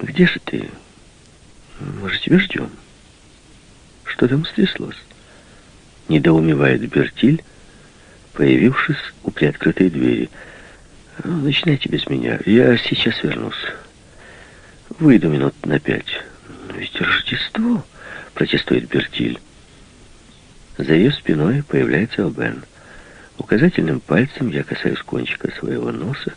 Где же ты? Мы же тебя ждем. Что там стряслось? Недоумевает Бертиль, появившись у приоткрытой двери. Ну, начинайте без меня. Я сейчас вернусь. Выйду минут на пять. Ведь Рождество, протестует Бертиль. За ее спиной появляется Обен. Указательным пальцем я касаюсь кончика своего носа,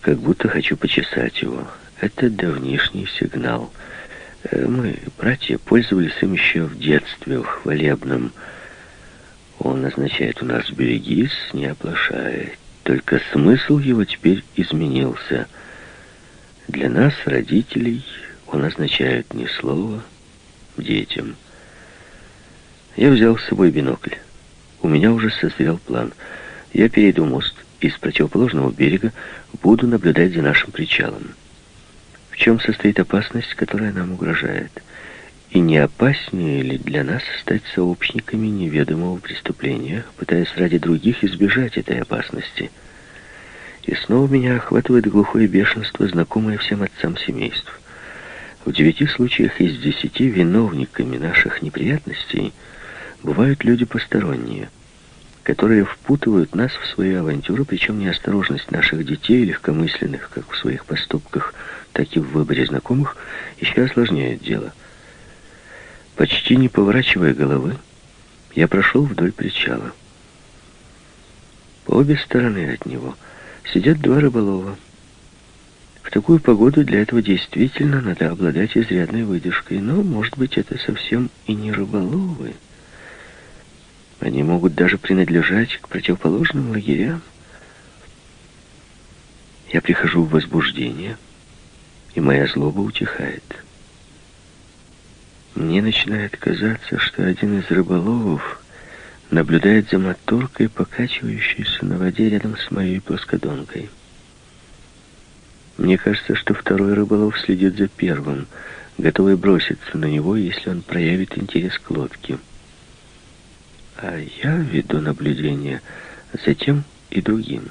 как будто хочу почесать его. Это давнишний сигнал. Э, мы, братья, пользовались им еще в детстве, в хвалебном. Он означает «у нас берегись, не оплошай». Только смысл его теперь изменился. Для нас, родителей, он означает не слово детям. Я взял с собой бинокль. У меня уже созрел план. Я перейду мост и с противоположного берега буду наблюдать за нашим причалом. В чем состоит опасность, которая нам угрожает? И не опаснее ли для нас стать сообщниками неведомого преступления, пытаясь ради других избежать этой опасности? И снова меня охватывает глухое бешенство, знакомое всем отцам семейств. В девяти случаях из десяти виновниками наших неприятностей – Бывают люди посторонние, которые впутывают нас в свои авантюры, причем неосторожность наших детей, легкомысленных как в своих поступках, так и в выборе знакомых, еще осложняет дело. Почти не поворачивая головы, я прошел вдоль причала. По обе стороны от него сидят два рыболова. В такую погоду для этого действительно надо обладать изрядной выдержкой, но, может быть, это совсем и не рыболовы. Они могут даже принадлежать к противоположным лагерям. Я прихожу в возбуждение, и моя злоба утихает. Мне начинает казаться, что один из рыболовов наблюдает за моторкой, покачивающейся на воде рядом с моей плоскодонкой. Мне кажется, что второй рыболов следит за первым, готовый броситься на него, если он проявит интерес к лодке. А я веду наблюдение за тем и другим.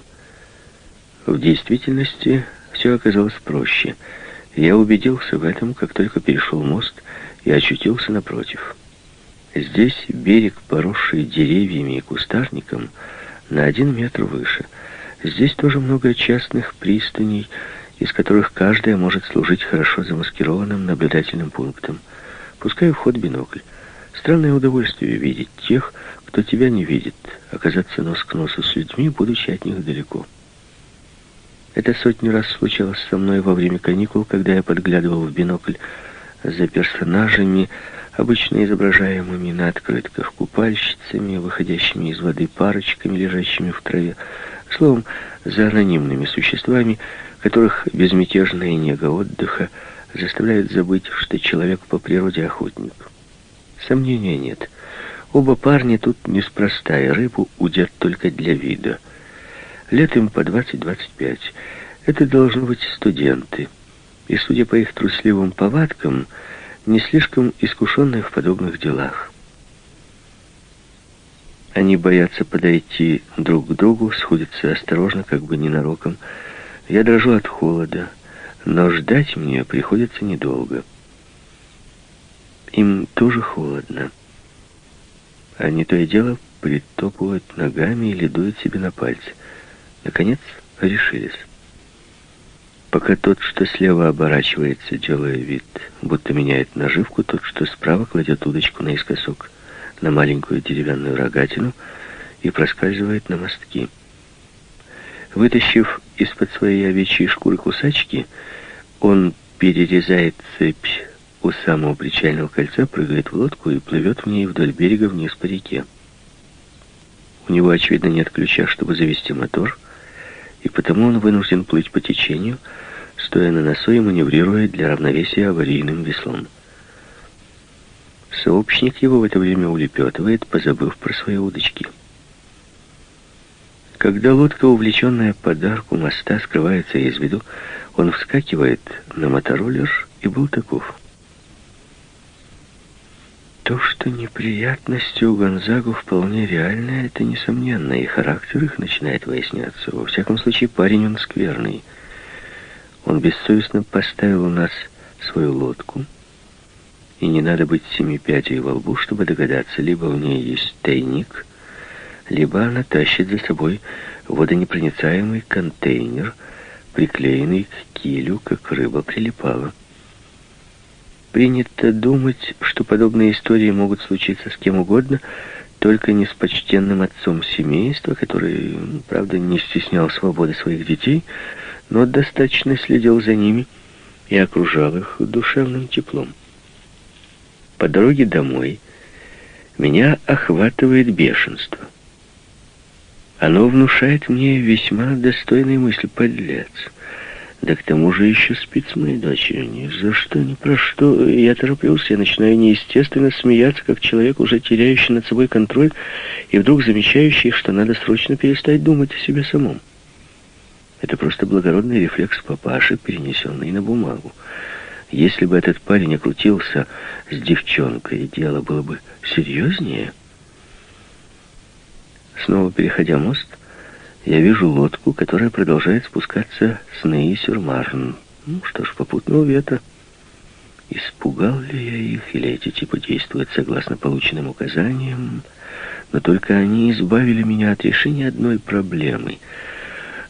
В действительности все оказалось проще. Я убедился в этом, как только перешел мост и очутился напротив. Здесь берег, поросший деревьями и кустарником, на один метр выше. Здесь тоже много частных пристаней, из которых каждая может служить хорошо замаскированным наблюдательным пунктом. Пускай в ход бинокль. Странное удовольствие видеть тех, кто тебя не видит, оказаться нос к носу с людьми, будучи от них далеко. Это сотни раз случалось со мной во время каникул, когда я подглядывал в бинокль за персонажами, обычно изображаемыми на открытках купальщицами, выходящими из воды парочками, лежащими в траве, словом, за анонимными существами, которых безмятежная нега отдыха заставляет забыть, что человек по природе охотник. Сомнения нет. Оба парня тут неспроста, и рыбу удят только для вида. Лет им по 20-25. Это должны быть студенты. И, судя по их трусливым повадкам, не слишком искушенные в подобных делах. Они боятся подойти друг к другу, сходятся осторожно, как бы ненароком. Я дрожу от холода, но ждать мне приходится недолго. Им тоже холодно. Они то и дело притопывают ногами или дуют себе на пальцы. Наконец, решились. Пока тот, что слева оборачивается, делая вид, будто меняет наживку, тот, что справа кладет удочку наискосок на маленькую деревянную рогатину и проскальзывает на мостки. Вытащив из-под своей овечьей шкуры кусачки, он перерезает цепь у самого причального кольца, прыгает в лодку и плывет в ней вдоль берега вниз по реке. У него, очевидно, нет ключа, чтобы завести мотор, и потому он вынужден плыть по течению, стоя на носу и маневрируя для равновесия аварийным веслом. Сообщник его в это время улепетывает, позабыв про свои удочки. Когда лодка, увлеченная подарку моста, скрывается из виду, он вскакивает на мотороллер и был таков. То, что неприятности у Гонзагу вполне реальны, это несомненно, и характер их начинает выясняться. Во всяком случае, парень он скверный. Он бессовестно поставил нас свою лодку, и не надо быть семи пятей во лбу, чтобы догадаться, либо в ней есть тайник, либо она тащит за собой водонепроницаемый контейнер, приклеенный к килю, как рыба прилипала. Принято думать, что подобные истории могут случиться с кем угодно, только не с почтенным отцом семейства, который, правда, не стеснял свободы своих детей, но достаточно следил за ними и окружал их душевным теплом. По дороге домой меня охватывает бешенство. Оно внушает мне весьма достойные мысли подлец. Да к тому же еще спит с моей дочерью. Ни за что, ни про что. Я тороплюсь, я начинаю неестественно смеяться, как человек, уже теряющий над собой контроль, и вдруг замечающий, что надо срочно перестать думать о себе самом. Это просто благородный рефлекс папаши, перенесенный на бумагу. Если бы этот парень окрутился с девчонкой, дело было бы серьезнее. Снова переходя мост, я вижу лодку, которая продолжает спускаться с Неи-Сюрмарн. Ну что ж, попутного ветра. Испугал ли я их, или эти типы действуют согласно полученным указаниям? Но только они избавили меня от решения одной проблемы.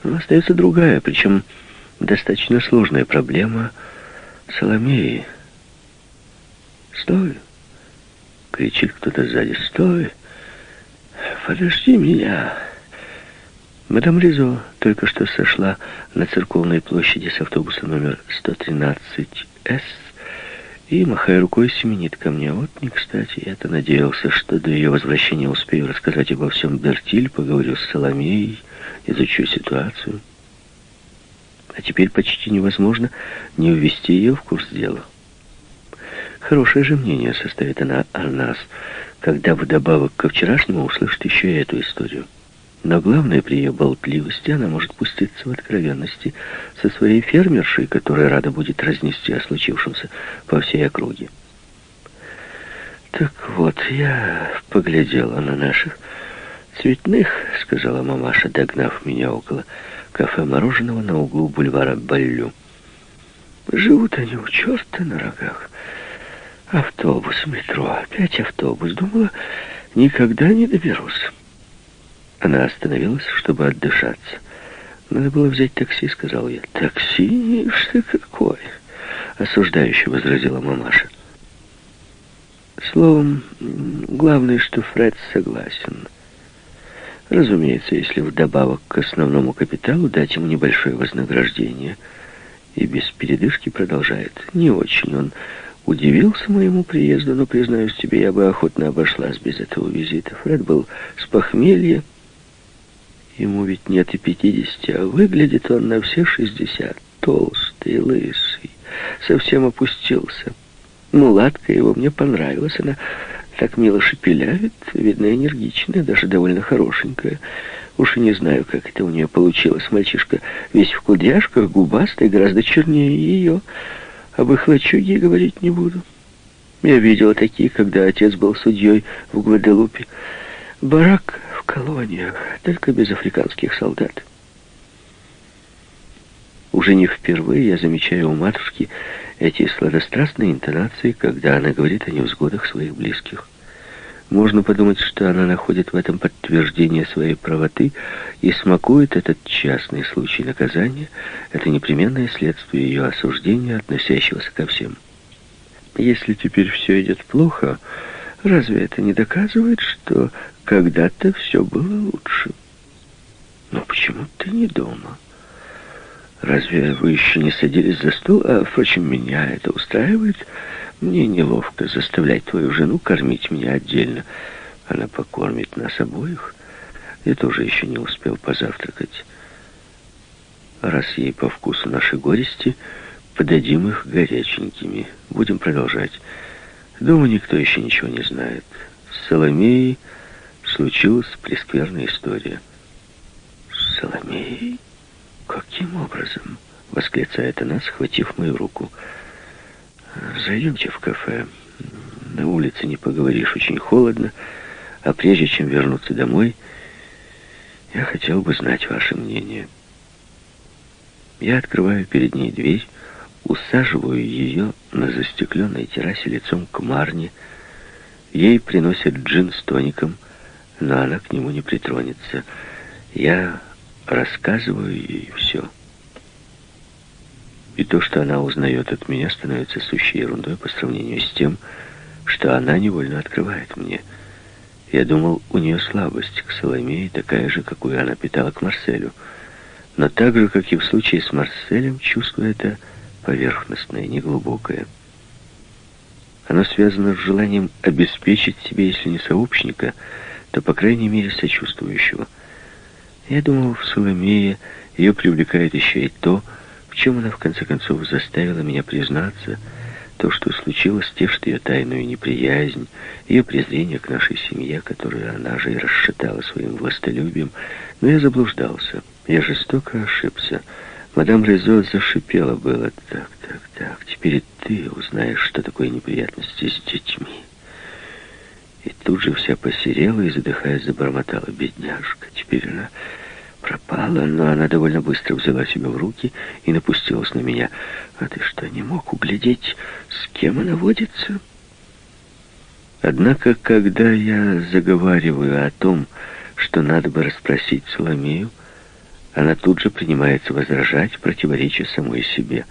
Но остается другая, причем достаточно сложная проблема — Соломеи. «Стой!» — кричит кто-то сзади. «Стой! Подожди меня!» Мадам Ризо только что сошла на церковной площади с автобуса номер 113С и, махая рукой, семенит ко мне. Вот не кстати, я-то надеялся, что до ее возвращения успею рассказать обо всем Бертиль, поговорю с Соломеей, изучу ситуацию а теперь почти невозможно не ввести ее в курс дела. Хорошее же мнение составит она о нас, когда вдобавок ко вчерашнему услышит еще и эту историю. Но главное, при ее болтливости она может пуститься в откровенности со своей фермершей, которая рада будет разнести о случившемся по всей округе. «Так вот, я поглядела на наших цветных», — сказала мамаша, догнав меня около кафе мороженого на углу бульвара Баллю. Живут они у черта на рогах. Автобус, метро, опять автобус. Думала, никогда не доберусь. Она остановилась, чтобы отдышаться. Надо было взять такси, сказал я. Такси? Что какой? Осуждающе возразила мамаша. Словом, главное, что Фред согласен. Разумеется, если вдобавок к основному капиталу дать ему небольшое вознаграждение. И без передышки продолжает. Не очень он удивился моему приезду, но, признаюсь тебе, я бы охотно обошлась без этого визита. Фред был с похмелья. Ему ведь нет и пятидесяти, а выглядит он на все шестьдесят. Толстый, лысый, совсем опустился. Мулатка его мне понравилась. Она так мило шепелявит, видно, энергичная, даже довольно хорошенькая. Уж и не знаю, как это у нее получилось. Мальчишка весь в кудряшках, губастый, гораздо чернее ее. Об их лачуге говорить не буду. Я видела такие, когда отец был судьей в Гваделупе. Барак колониях, только без африканских солдат. Уже не впервые я замечаю у матушки эти сладострастные интонации, когда она говорит о невзгодах своих близких. Можно подумать, что она находит в этом подтверждение своей правоты и смакует этот частный случай наказания, это непременное следствие ее осуждения, относящегося ко всем. Если теперь все идет плохо, разве это не доказывает, что когда-то все было лучше? Но почему ты не дома? Разве вы еще не садились за стол? А, впрочем, меня это устраивает. Мне неловко заставлять твою жену кормить меня отдельно. Она покормит нас обоих. Я тоже еще не успел позавтракать. Раз ей по вкусу наши горести, подадим их горяченькими. Будем продолжать. Дома никто еще ничего не знает. С Соломеей случилась прескверная история. С? «Каким образом?» — восклицает она, схватив мою руку. «Зайдемте в кафе. На улице не поговоришь, очень холодно. А прежде чем вернуться домой, я хотел бы знать ваше мнение». Я открываю перед ней дверь, Усаживаю ее на застекленной террасе лицом к Марне. Ей приносят джин с тоником, но она к нему не притронется. Я рассказываю ей все. И то, что она узнает от меня, становится сущей ерундой по сравнению с тем, что она невольно открывает мне. Я думал, у нее слабость к Соломее, такая же, какую она питала к Марселю. Но так же, как и в случае с Марселем, чувство это поверхностное, неглубокое. Оно связано с желанием обеспечить себе, если не сообщника, то, по крайней мере, сочувствующего. Я думал, в Соломее ее привлекает еще и то, в чем она, в конце концов, заставила меня признаться, то, что случилось, те, что ее тайную неприязнь, ее презрение к нашей семье, которую она же и расшатала своим властолюбием, но я заблуждался, я жестоко ошибся. Мадам Резо зашипела было. Так, так, так, теперь ты узнаешь, что такое неприятности с детьми. И тут же вся посерела и, задыхаясь, забормотала. Бедняжка, теперь она пропала, но она довольно быстро взяла себя в руки и напустилась на меня. А ты что, не мог углядеть, с кем она водится? Однако, когда я заговариваю о том, что надо бы расспросить Соломею, она тут же принимается возражать, противоречия самой себе.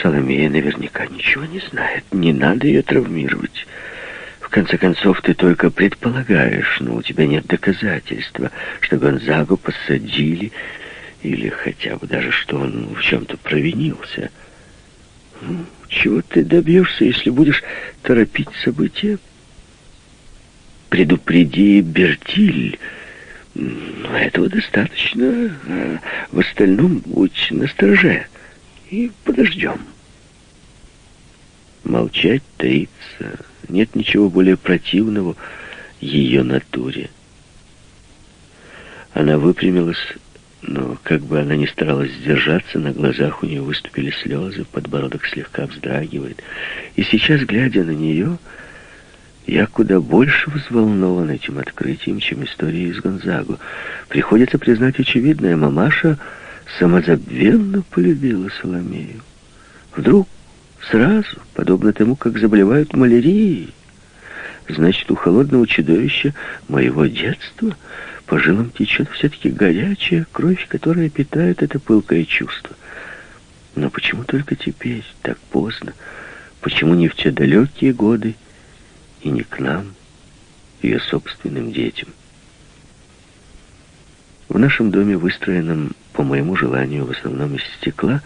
Соломея наверняка ничего не знает. Не надо ее травмировать. В конце концов, ты только предполагаешь, но у тебя нет доказательства, что Гонзагу посадили, или хотя бы даже, что он в чем-то провинился. Ну, чего ты добьешься, если будешь торопить события? Предупреди Бертиль, но этого достаточно. А в остальном будь настороже и подождем. Молчать, таиться. Нет ничего более противного ее натуре. Она выпрямилась, но как бы она ни старалась сдержаться, на глазах у нее выступили слезы, подбородок слегка вздрагивает. И сейчас, глядя на нее, я куда больше взволнован этим открытием, чем историей из Гонзагу. Приходится признать очевидное, мамаша самозабвенно полюбила Соломею. Вдруг сразу, подобно тому, как заболевают малярией, значит, у холодного чудовища моего детства по жилам течет все-таки горячая кровь, которая питает это пылкое чувство. Но почему только теперь, так поздно? Почему не в те далекие годы, и не к нам, ее собственным детям. В нашем доме, выстроенном по моему желанию, в основном из стекла,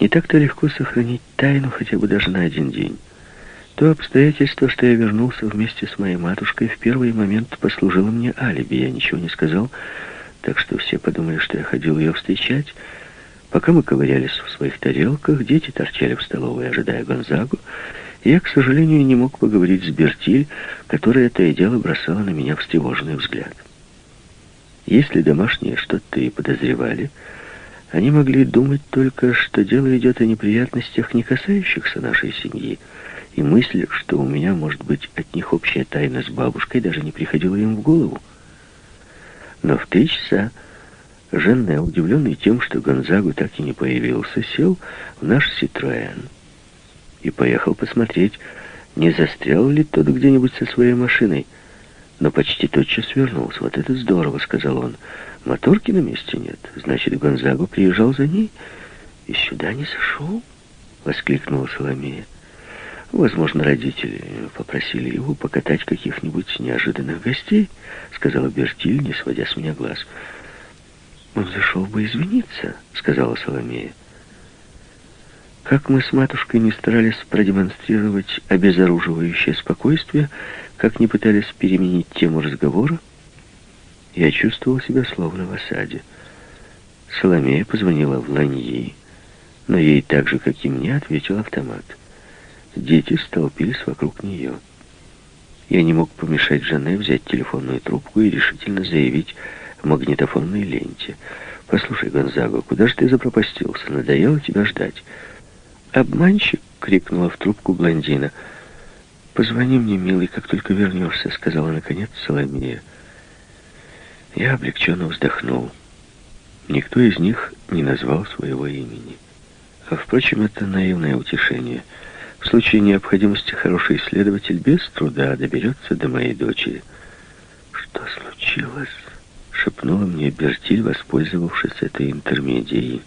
не так-то легко сохранить тайну хотя бы даже на один день. То обстоятельство, что я вернулся вместе с моей матушкой, в первый момент послужило мне алиби. Я ничего не сказал, так что все подумали, что я ходил ее встречать. Пока мы ковырялись в своих тарелках, дети торчали в столовой, ожидая Гонзагу, я, к сожалению, не мог поговорить с Бертиль, которая то и дело бросала на меня встревоженный взгляд. Если домашние что-то и подозревали, они могли думать только, что дело идет о неприятностях, не касающихся нашей семьи, и мысль, что у меня может быть от них общая тайна с бабушкой, даже не приходила им в голову. Но в три часа Жанне, удивленный тем, что Гонзагу так и не появился, сел в наш Ситроэн и поехал посмотреть, не застрял ли тот где-нибудь со своей машиной. Но почти тотчас вернулся. «Вот это здорово», — сказал он. «Моторки на месте нет. Значит, Гонзаго приезжал за ней и сюда не сошел?» — воскликнула Соломея. «Возможно, родители попросили его покатать каких-нибудь неожиданных гостей», — сказала Бертиль, не сводя с меня глаз. «Он зашел бы извиниться», — сказала Соломея. Как мы с матушкой не старались продемонстрировать обезоруживающее спокойствие, как не пытались переменить тему разговора, я чувствовал себя словно в осаде. Соломея позвонила в Ланьи, но ей так же, как и мне, ответил автомат. Дети столпились вокруг нее. Я не мог помешать Жанне взять телефонную трубку и решительно заявить в магнитофонной ленте. «Послушай, Гонзаго, куда же ты запропастился? Надоело тебя ждать?» «Обманщик!» — крикнула в трубку блондина. «Позвони мне, милый, как только вернешься», — сказала наконец Соломея. Я облегченно вздохнул. Никто из них не назвал своего имени. А, впрочем, это наивное утешение. В случае необходимости хороший исследователь без труда доберется до моей дочери. Что случилось? Шепнула мне Бертиль, воспользовавшись этой интермедией.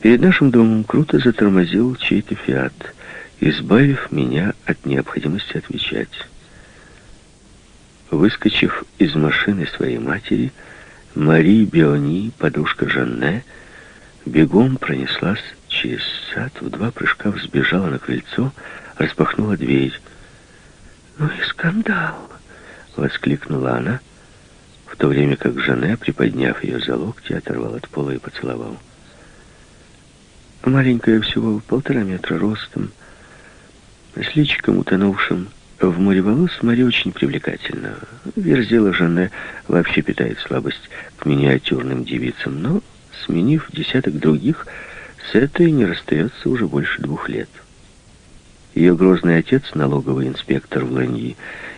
Перед нашим домом круто затормозил чей-то фиат, избавив меня от необходимости отвечать. Выскочив из машины своей матери, Мари Биони, подружка Жанне, бегом пронеслась через сад, в два прыжка взбежала на крыльцо, распахнула дверь. «Ну и скандал!» — воскликнула она, в то время как Жанне, приподняв ее за локти, оторвал от пола и поцеловал. Маленькая всего полтора метра ростом, с личиком утонувшим в море волос, Мари очень привлекательна. Верзила Жанне вообще питает слабость к миниатюрным девицам, но, сменив десяток других, с этой не расстается уже больше двух лет. Ее грозный отец, налоговый инспектор в Ланьи,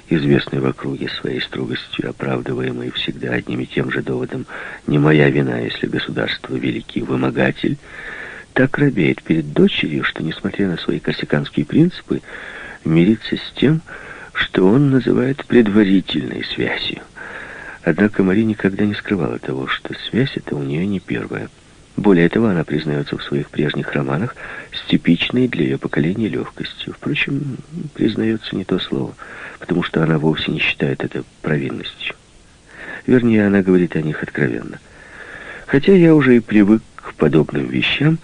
известный в округе своей строгостью, оправдываемый всегда одним и тем же доводом «не моя вина, если государство великий вымогатель», так робеет перед дочерью, что, несмотря на свои корсиканские принципы, мирится с тем, что он называет предварительной связью. Однако Мари никогда не скрывала того, что связь эта у нее не первая. Более того, она признается в своих прежних романах с типичной для ее поколения легкостью. Впрочем, признается не то слово, потому что она вовсе не считает это провинностью. Вернее, она говорит о них откровенно. Хотя я уже и привык к подобным вещам,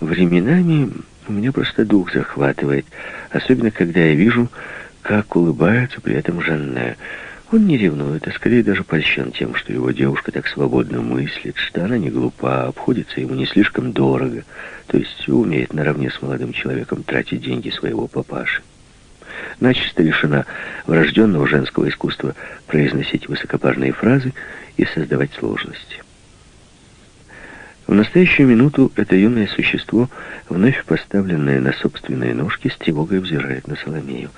временами меня просто дух захватывает, особенно когда я вижу, как улыбается при этом Жанне. Он не ревнует, а скорее даже польщен тем, что его девушка так свободно мыслит, что она не глупа, обходится ему не слишком дорого, то есть умеет наравне с молодым человеком тратить деньги своего папаши. Начисто лишена врожденного женского искусства произносить высокопарные фразы и создавать сложности. В настоящую минуту это юное существо, вновь поставленное на собственные ножки, с тревогой взирает на Соломею.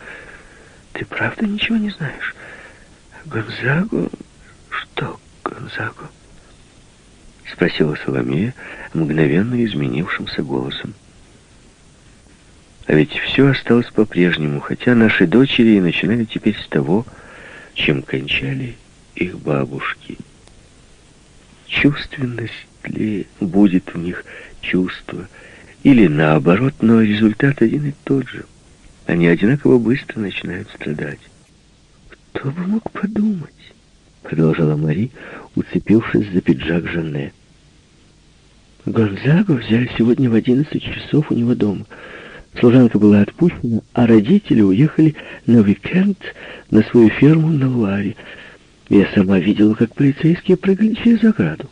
«Ты правда ничего не знаешь? Гонзагу? Что Гонзагу?» Спросила Соломея мгновенно изменившимся голосом. А ведь все осталось по-прежнему, хотя наши дочери и начинали теперь с того, чем кончали их бабушки. Чувственность ли будет в них чувство, или наоборот, но результат один и тот же. Они одинаково быстро начинают страдать. «Кто бы мог подумать?» — продолжала Мари, уцепившись за пиджак Жанне. Гонзагу взяли сегодня в одиннадцать часов у него дома. Служанка была отпущена, а родители уехали на уикенд на свою ферму на Луаре. Я сама видела, как полицейские прыгали через ограду.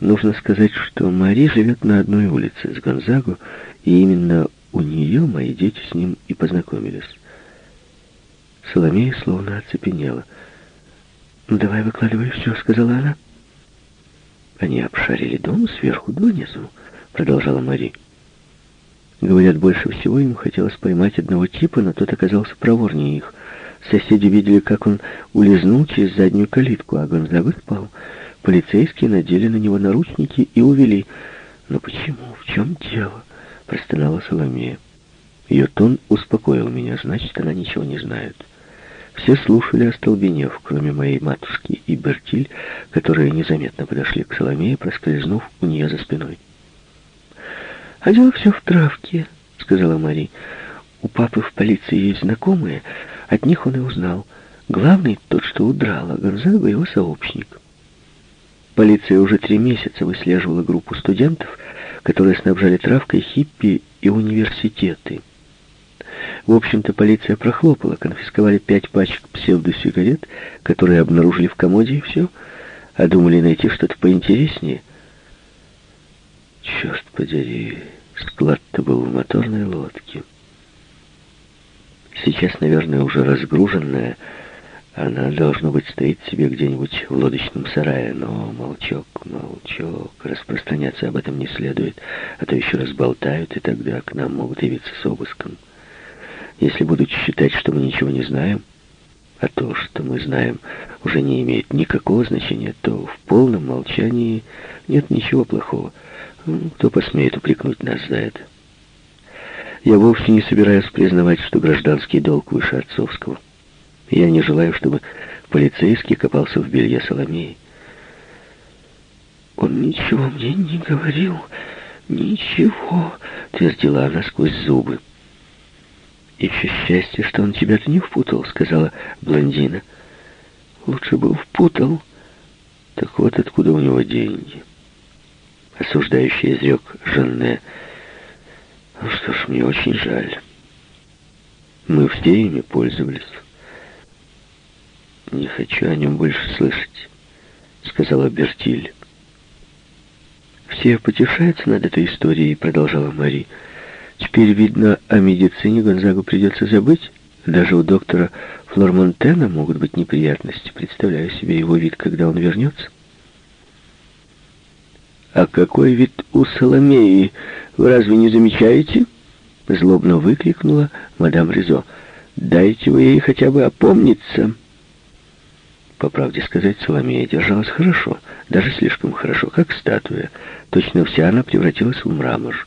Нужно сказать, что Мари живет на одной улице с Гонзаго, и именно у нее мои дети с ним и познакомились. Соломея словно оцепенела. «Ну, давай выкладывай все», — сказала она. «Они обшарили дом сверху донизу», — продолжала Мари. Говорят, больше всего им хотелось поймать одного типа, но тот оказался проворнее их. Соседи видели, как он улизнул через заднюю калитку, а Гонзаго спал. Полицейские надели на него наручники и увели. «Но почему? В чем дело?» — простонала Соломея. Ее тон успокоил меня, значит, она ничего не знает. Все слушали, остолбенев, кроме моей матушки и Бертиль, которые незаметно подошли к Соломее, проскользнув у нее за спиной. «А дело все в травке», — сказала Мари. «У папы в полиции есть знакомые, от них он и узнал. Главный тот, что удрал, а Гонзаго его сообщник». Полиция уже три месяца выслеживала группу студентов, которые снабжали травкой хиппи и университеты. В общем-то, полиция прохлопала, конфисковали пять пачек псевдосигарет, которые обнаружили в комоде, и все. А думали найти что-то поинтереснее. Черт подери, склад-то был в моторной лодке. Сейчас, наверное, уже разгруженная, она, должно быть, стоит себе где-нибудь в лодочном сарае, но молчок, молчок, распространяться об этом не следует, а то еще разболтают, и тогда к нам могут явиться с обыском. Если будут считать, что мы ничего не знаем, а то, что мы знаем, уже не имеет никакого значения, то в полном молчании нет ничего плохого. Кто посмеет упрекнуть нас за это? Я вовсе не собираюсь признавать, что гражданский долг выше отцовского. Я не желаю, чтобы полицейский копался в белье Соломеи. «Он ничего мне не говорил, ничего», — твердила она сквозь зубы. «Еще счастье, что он тебя-то не впутал», — сказала блондина. «Лучше бы впутал». «Так вот откуда у него деньги?» Осуждающий изрек Жанне. «Ну что ж, мне очень жаль. Мы все ими пользовались». «Не хочу о нем больше слышать», — сказала Бертиль. «Все потешаются над этой историей», — продолжала Мари. «Теперь, видно, о медицине Гонзагу придется забыть. Даже у доктора Флормонтена могут быть неприятности. Представляю себе его вид, когда он вернется». «А какой вид у Соломеи? Вы разве не замечаете?» Злобно выкрикнула мадам Ризо. «Дайте вы ей хотя бы опомниться». По правде сказать, Соломея держалась хорошо, даже слишком хорошо, как статуя. Точно вся она превратилась в мрамор.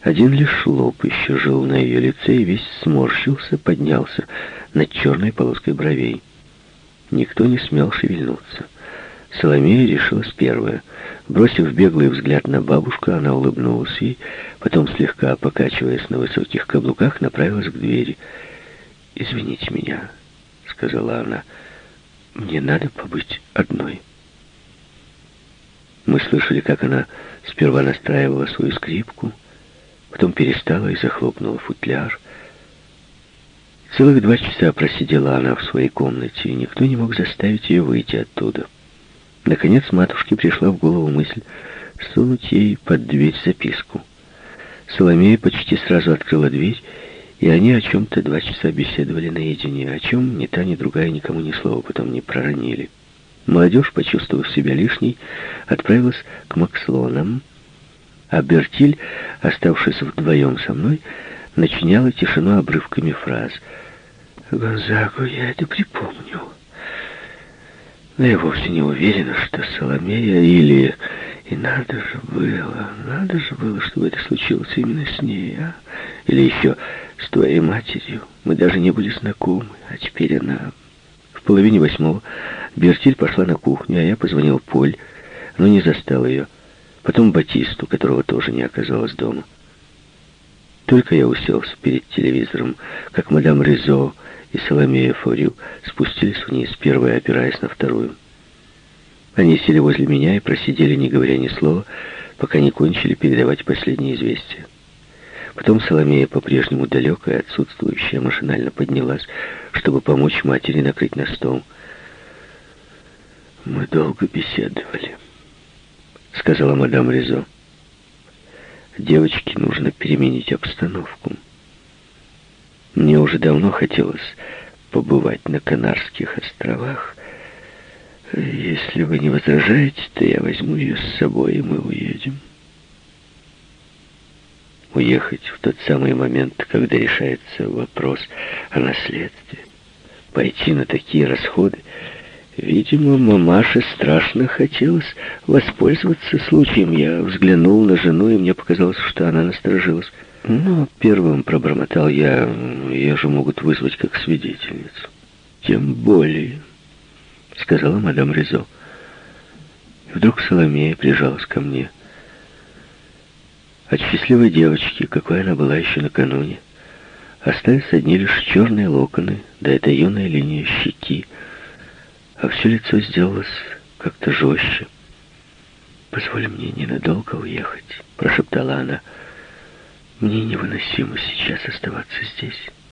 Один лишь лоб еще жил на ее лице и весь сморщился, поднялся над черной полоской бровей. Никто не смел шевельнуться. Соломея решилась первая. Бросив беглый взгляд на бабушку, она улыбнулась ей, потом, слегка покачиваясь на высоких каблуках, направилась к двери. «Извините меня», — сказала она, — мне надо побыть одной. Мы слышали, как она сперва настраивала свою скрипку, потом перестала и захлопнула футляр. Целых два часа просидела она в своей комнате, и никто не мог заставить ее выйти оттуда. Наконец матушке пришла в голову мысль сунуть ей под дверь записку. Соломея почти сразу открыла дверь и они о чем-то два часа беседовали наедине, о чем ни та, ни другая никому ни слова потом не проронили. Молодежь, почувствовав себя лишней, отправилась к Макслонам, а Бертиль, оставшись вдвоем со мной, начиняла тишину обрывками фраз. «Гонзагу я это припомню. Но я вовсе не уверена, что Соломея или... И надо же было, надо же было, чтобы это случилось именно с ней, а? Или еще с твоей матерью. Мы даже не были знакомы, а теперь она... В половине восьмого Бертиль пошла на кухню, а я позвонил Поль, но не застал ее. Потом Батисту, которого тоже не оказалось дома. Только я уселся перед телевизором, как мадам Ризо и Соломея Форю спустились вниз, первая опираясь на вторую. Они сели возле меня и просидели, не говоря ни слова, пока не кончили передавать последние известия. Потом Соломея, по-прежнему далекая, отсутствующая, машинально поднялась, чтобы помочь матери накрыть на стол. «Мы долго беседовали», — сказала мадам Ризо. «Девочке нужно переменить обстановку. Мне уже давно хотелось побывать на Канарских островах. Если вы не возражаете, то я возьму ее с собой, и мы уедем» уехать в тот самый момент, когда решается вопрос о наследстве. Пойти на такие расходы. Видимо, мамаше страшно хотелось воспользоваться случаем. Я взглянул на жену, и мне показалось, что она насторожилась. Но первым пробормотал я, ее же могут вызвать как свидетельницу. Тем более, сказала мадам Ризо. Вдруг Соломея прижалась ко мне. — от счастливой девочки, какой она была еще накануне, остались одни лишь черные локоны, да эта юная линия щеки, а все лицо сделалось как-то жестче. «Позволь мне ненадолго уехать», — прошептала она. «Мне невыносимо сейчас оставаться здесь».